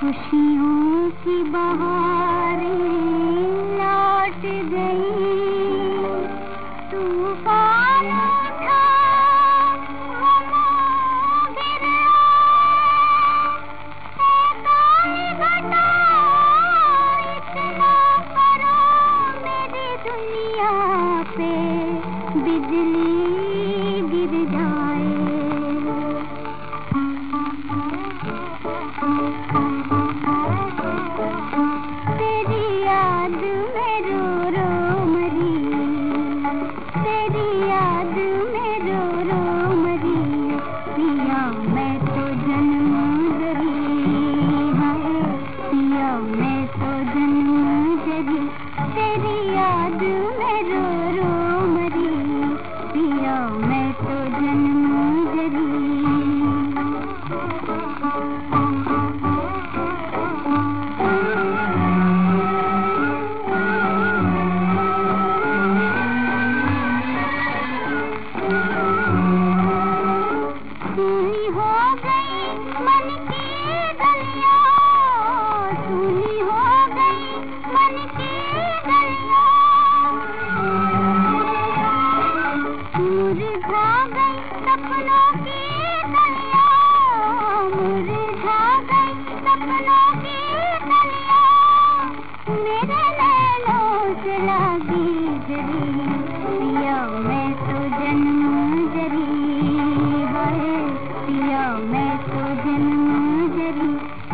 खुशियों की बहारें में तो जन्म तेरी याद में रो मैं तो जन्म जरी।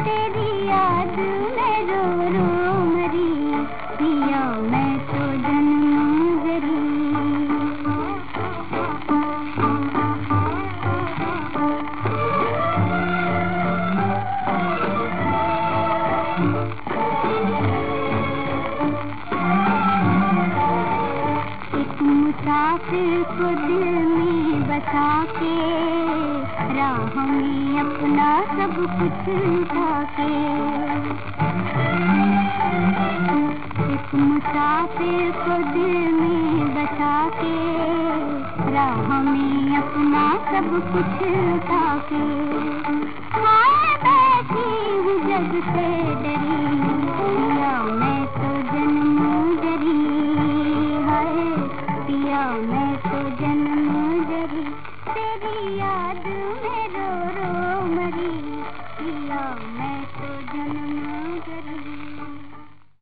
तेरी याद में रो को दिल में बसा के राह में अपना सब कुछ लुटा के एक मुसाफिर को दिल में बसा के राह में अपना सब कुछ लुटा के हाय बैठी हूँ जग से डरी। मैं तो जन्म जब तेरी याद